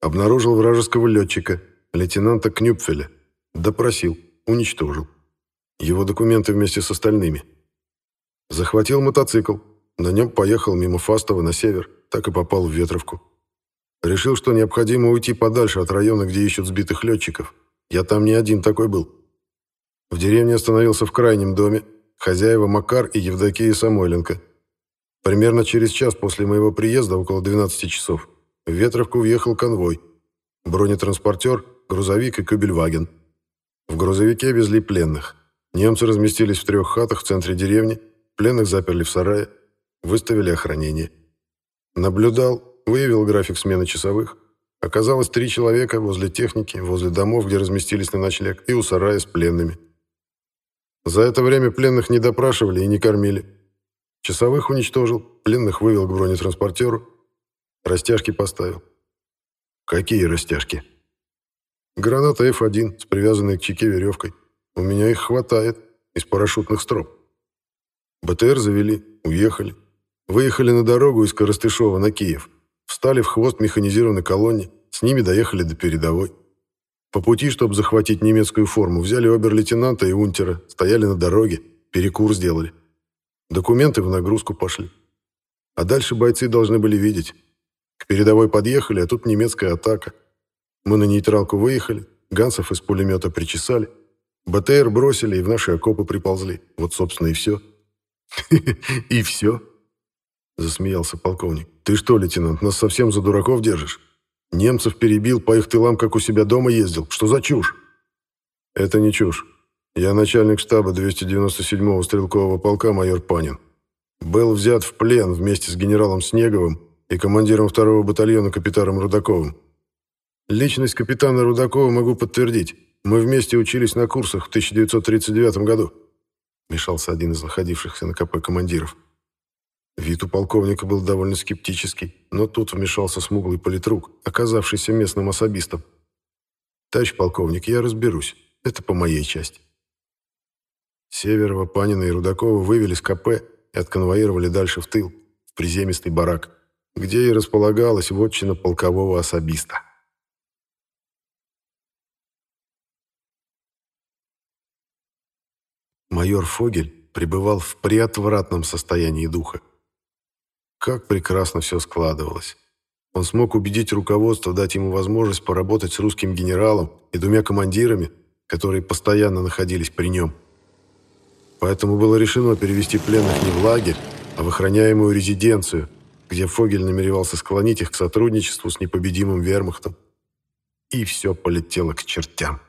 Обнаружил вражеского летчика, лейтенанта Кнюпфеля. Допросил, уничтожил. Его документы вместе с остальными. Захватил мотоцикл. На нем поехал мимо Фастова на север, так и попал в Ветровку. Решил, что необходимо уйти подальше от района, где ищут сбитых летчиков. Я там не один такой был. В деревне остановился в крайнем доме, хозяева Макар и Евдокия Самойленко. Примерно через час после моего приезда, около 12 часов, в Ветровку въехал конвой. Бронетранспортер, грузовик и кабельваген. В грузовике везли пленных. Немцы разместились в трех хатах в центре деревни, пленных заперли в сарае, выставили охранение. Наблюдал, выявил график смены часовых. Оказалось, три человека возле техники, возле домов, где разместились на ночлег, и у сарая с пленными. За это время пленных не допрашивали и не кормили. Часовых уничтожил, пленных вывел к бронетранспортеру, растяжки поставил. Какие растяжки? Граната F1 с привязанной к чеке веревкой. У меня их хватает из парашютных строп. БТР завели, уехали. Выехали на дорогу из Коростышова на Киев. Встали в хвост механизированной колонне, с ними доехали до передовой. По пути, чтобы захватить немецкую форму, взяли обер-лейтенанта и унтера, стояли на дороге, перекур сделали. Документы в нагрузку пошли. А дальше бойцы должны были видеть. К передовой подъехали, а тут немецкая атака. Мы на нейтралку выехали, Гансов из пулемета причесали, БТР бросили и в наши окопы приползли. Вот, собственно, и все. «И все?» — засмеялся полковник. «Ты что, лейтенант, нас совсем за дураков держишь? Немцев перебил, по их тылам, как у себя дома ездил. Что за чушь?» «Это не чушь. Я начальник штаба 297-го стрелкового полка майор Панин. Был взят в плен вместе с генералом Снеговым и командиром второго батальона капитаном Рудаковым. Личность капитана Рудакова могу подтвердить. Мы вместе учились на курсах в 1939 году. Мешался один из находившихся на КП командиров. Вид у полковника был довольно скептический, но тут вмешался смуглый политрук, оказавшийся местным особистом. «Товарищ полковник, я разберусь. Это по моей части». Северова, Панина и Рудакова вывели с КП и отконвоировали дальше в тыл, в приземистый барак, где и располагалась вотчина полкового особиста. Майор Фогель пребывал в приотвратном состоянии духа. Как прекрасно все складывалось. Он смог убедить руководство дать ему возможность поработать с русским генералом и двумя командирами, которые постоянно находились при нем. Поэтому было решено перевести пленных не в лагерь, а в охраняемую резиденцию, где Фогель намеревался склонить их к сотрудничеству с непобедимым вермахтом. И все полетело к чертям.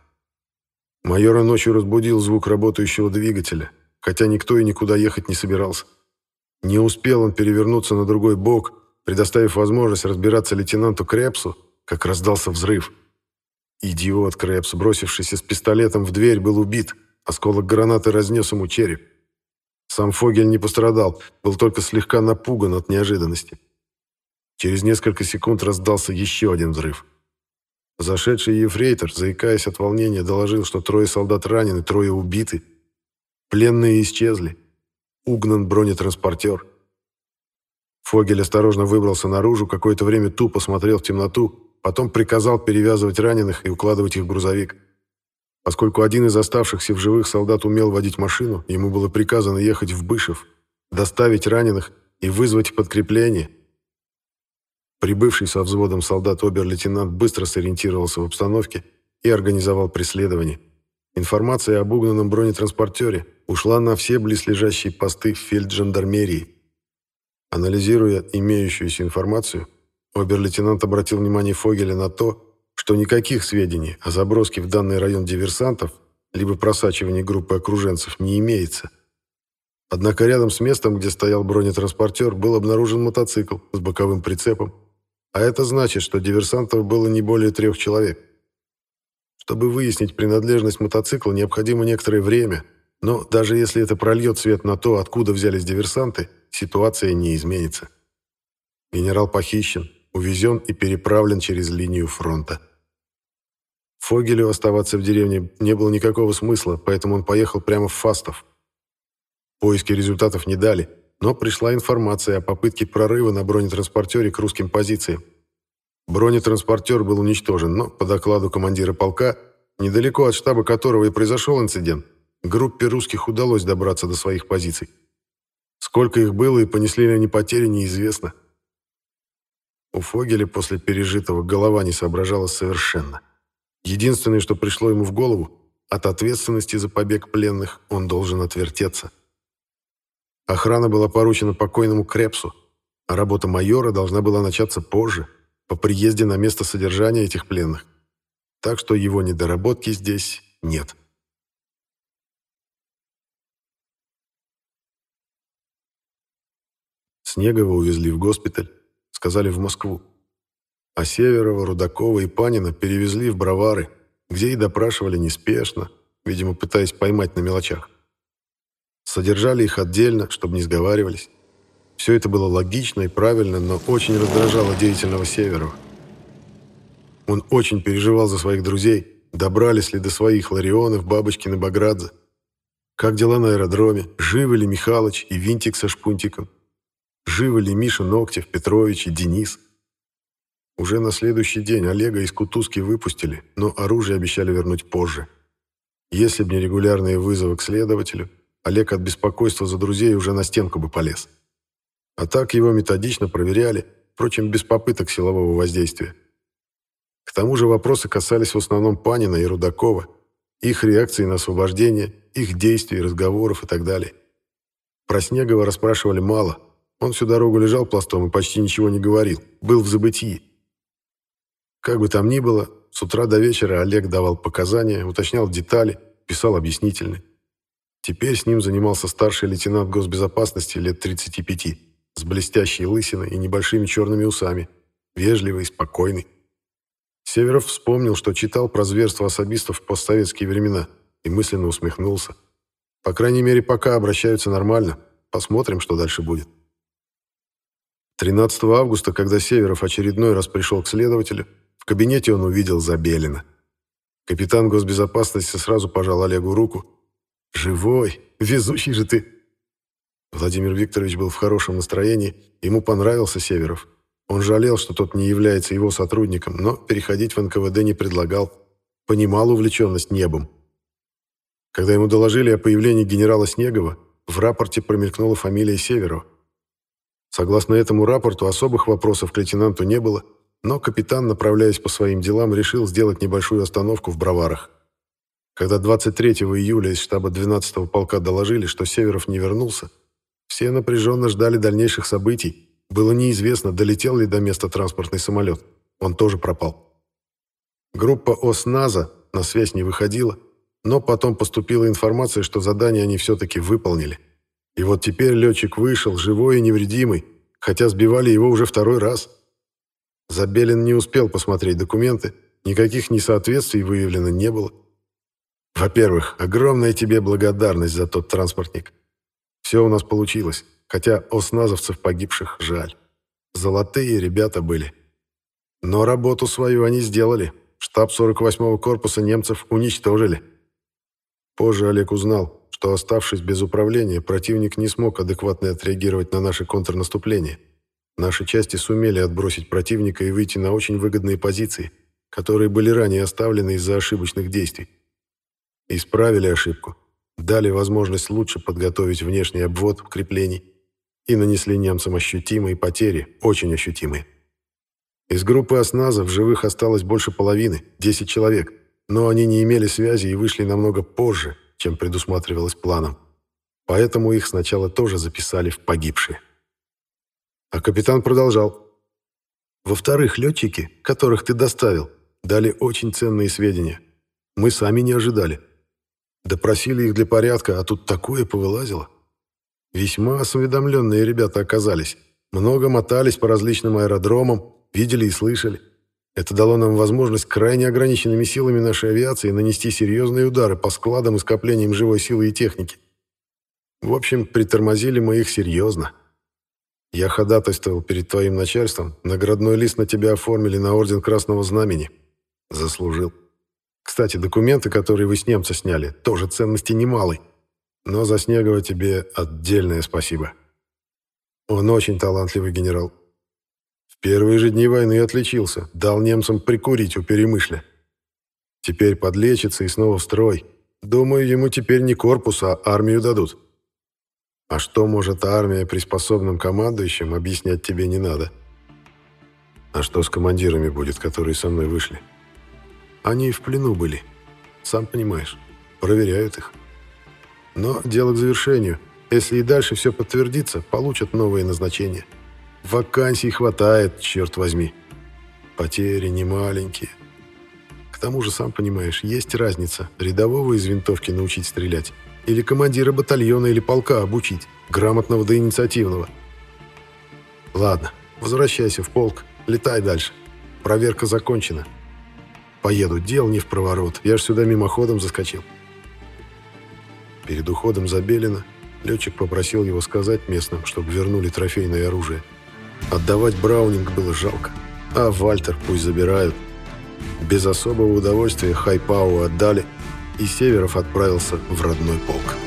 Майора ночью разбудил звук работающего двигателя, хотя никто и никуда ехать не собирался. Не успел он перевернуться на другой бок, предоставив возможность разбираться лейтенанту Крепсу, как раздался взрыв. Идиот Крепс, бросившийся с пистолетом в дверь, был убит – Осколок гранаты разнес ему череп. Сам Фогель не пострадал, был только слегка напуган от неожиданности. Через несколько секунд раздался еще один взрыв. Зашедший ефрейтор, заикаясь от волнения, доложил, что трое солдат ранены, трое убиты. Пленные исчезли. Угнан бронетранспортер. Фогель осторожно выбрался наружу, какое-то время тупо смотрел в темноту, потом приказал перевязывать раненых и укладывать их в грузовик. Поскольку один из оставшихся в живых солдат умел водить машину, ему было приказано ехать в Бышев, доставить раненых и вызвать подкрепление. Прибывший со взводом солдат обер-лейтенант быстро сориентировался в обстановке и организовал преследование. Информация об угнанном бронетранспортере ушла на все близлежащие посты фельджандармерии. Анализируя имеющуюся информацию, обер-лейтенант обратил внимание Фогеля на то, что никаких сведений о заброске в данный район диверсантов либо просачивании группы окруженцев не имеется. Однако рядом с местом, где стоял бронетранспортер, был обнаружен мотоцикл с боковым прицепом, а это значит, что диверсантов было не более трех человек. Чтобы выяснить принадлежность мотоцикла, необходимо некоторое время, но даже если это прольет свет на то, откуда взялись диверсанты, ситуация не изменится. Генерал похищен, увезен и переправлен через линию фронта. Фогелю оставаться в деревне не было никакого смысла, поэтому он поехал прямо в Фастов. Поиски результатов не дали, но пришла информация о попытке прорыва на бронетранспортере к русским позициям. Бронетранспортер был уничтожен, но, по докладу командира полка, недалеко от штаба которого и произошел инцидент, группе русских удалось добраться до своих позиций. Сколько их было и понесли ли они потери, неизвестно. У Фогеля после пережитого голова не соображала совершенно. Единственное, что пришло ему в голову, от ответственности за побег пленных он должен отвертеться. Охрана была поручена покойному Крепсу, а работа майора должна была начаться позже, по приезде на место содержания этих пленных. Так что его недоработки здесь нет. Снегова увезли в госпиталь, сказали в Москву. А Северова, Рудакова и Панина перевезли в Бровары, где и допрашивали неспешно, видимо, пытаясь поймать на мелочах. Содержали их отдельно, чтобы не сговаривались. Все это было логично и правильно, но очень раздражало деятельного Северова. Он очень переживал за своих друзей, добрались ли до своих Ларионов, Бабочкин и Баградзе. Как дела на аэродроме, живы ли Михалыч и Винтик со Шпунтиком, живы ли Миша Ногтев, Петрович и Денис. Уже на следующий день Олега из Кутузки выпустили, но оружие обещали вернуть позже. Если бы не регулярные вызовы к следователю, Олег от беспокойства за друзей уже на стенку бы полез. А так его методично проверяли, впрочем, без попыток силового воздействия. К тому же вопросы касались в основном Панина и Рудакова, их реакции на освобождение, их действий, разговоров и так далее. Про Снегова расспрашивали мало. Он всю дорогу лежал пластом и почти ничего не говорил, был в забытии. Как бы там ни было, с утра до вечера Олег давал показания, уточнял детали, писал объяснительные. Теперь с ним занимался старший лейтенант госбезопасности лет 35 с блестящей лысиной и небольшими черными усами, вежливый, спокойный. Северов вспомнил, что читал про зверство особистов в постсоветские времена и мысленно усмехнулся. По крайней мере, пока обращаются нормально. Посмотрим, что дальше будет. 13 августа, когда Северов очередной раз пришел к следователю, в кабинете он увидел Забелина. Капитан госбезопасности сразу пожал Олегу руку. «Живой! Везучий же ты!» Владимир Викторович был в хорошем настроении, ему понравился Северов. Он жалел, что тот не является его сотрудником, но переходить в НКВД не предлагал. Понимал увлеченность небом. Когда ему доложили о появлении генерала Снегова, в рапорте промелькнула фамилия Северова. Согласно этому рапорту, особых вопросов к лейтенанту не было, но капитан, направляясь по своим делам, решил сделать небольшую остановку в Броварах. Когда 23 июля из штаба 12-го полка доложили, что Северов не вернулся, все напряженно ждали дальнейших событий. Было неизвестно, долетел ли до места транспортный самолет. Он тоже пропал. Группа ОСНАЗа на связь не выходила, но потом поступила информация, что задание они все-таки выполнили. И вот теперь летчик вышел, живой и невредимый, хотя сбивали его уже второй раз. Забелин не успел посмотреть документы, никаких несоответствий выявлено не было. Во-первых, огромная тебе благодарность за тот транспортник. Все у нас получилось, хотя осназовцев погибших жаль. Золотые ребята были. Но работу свою они сделали. Штаб 48-го корпуса немцев уничтожили. Позже Олег узнал, что, оставшись без управления, противник не смог адекватно отреагировать на наше контрнаступление. Наши части сумели отбросить противника и выйти на очень выгодные позиции, которые были ранее оставлены из-за ошибочных действий. Исправили ошибку дали возможность лучше подготовить внешний обвод укреплений и нанесли немцам ощутимые потери, очень ощутимые. Из группы осназов живых осталось больше половины, 10 человек, но они не имели связи и вышли намного позже, чем предусматривалось планом. Поэтому их сначала тоже записали в погибшие. А капитан продолжал. Во-вторых, летчики, которых ты доставил, дали очень ценные сведения. Мы сами не ожидали. Допросили их для порядка, а тут такое повылазило. Весьма осведомленные ребята оказались. Много мотались по различным аэродромам, видели и слышали. Это дало нам возможность крайне ограниченными силами нашей авиации нанести серьезные удары по складам и скоплениям живой силы и техники. В общем, притормозили мы их серьезно. Я ходатайствовал перед твоим начальством, наградной лист на тебя оформили на Орден Красного Знамени. Заслужил. Кстати, документы, которые вы с немца сняли, тоже ценности немалой. Но за Снегова тебе отдельное спасибо. Он очень талантливый генерал. В первые же дни войны отличился, дал немцам прикурить у Перемышля. Теперь подлечится и снова в строй. Думаю, ему теперь не корпус, а армию дадут. А что может армия при способном командующем, объяснять тебе не надо. А что с командирами будет, которые со мной вышли? Они в плену были. Сам понимаешь, проверяют их. Но дело к завершению. Если и дальше все подтвердится, получат новые назначения. Вакансий хватает, черт возьми. Потери немаленькие. К тому же, сам понимаешь, есть разница рядового из винтовки научить стрелять или командира батальона или полка обучить, грамотного да инициативного. Ладно, возвращайся в полк, летай дальше. Проверка закончена. Поеду, дел не в проворот, я ж сюда мимоходом заскочил. Перед уходом Забелина летчик попросил его сказать местным, чтобы вернули трофейное оружие. Отдавать Браунинг было жалко, а Вальтер пусть забирают. Без особого удовольствия Хайпау отдали, и Северов отправился в родной полк.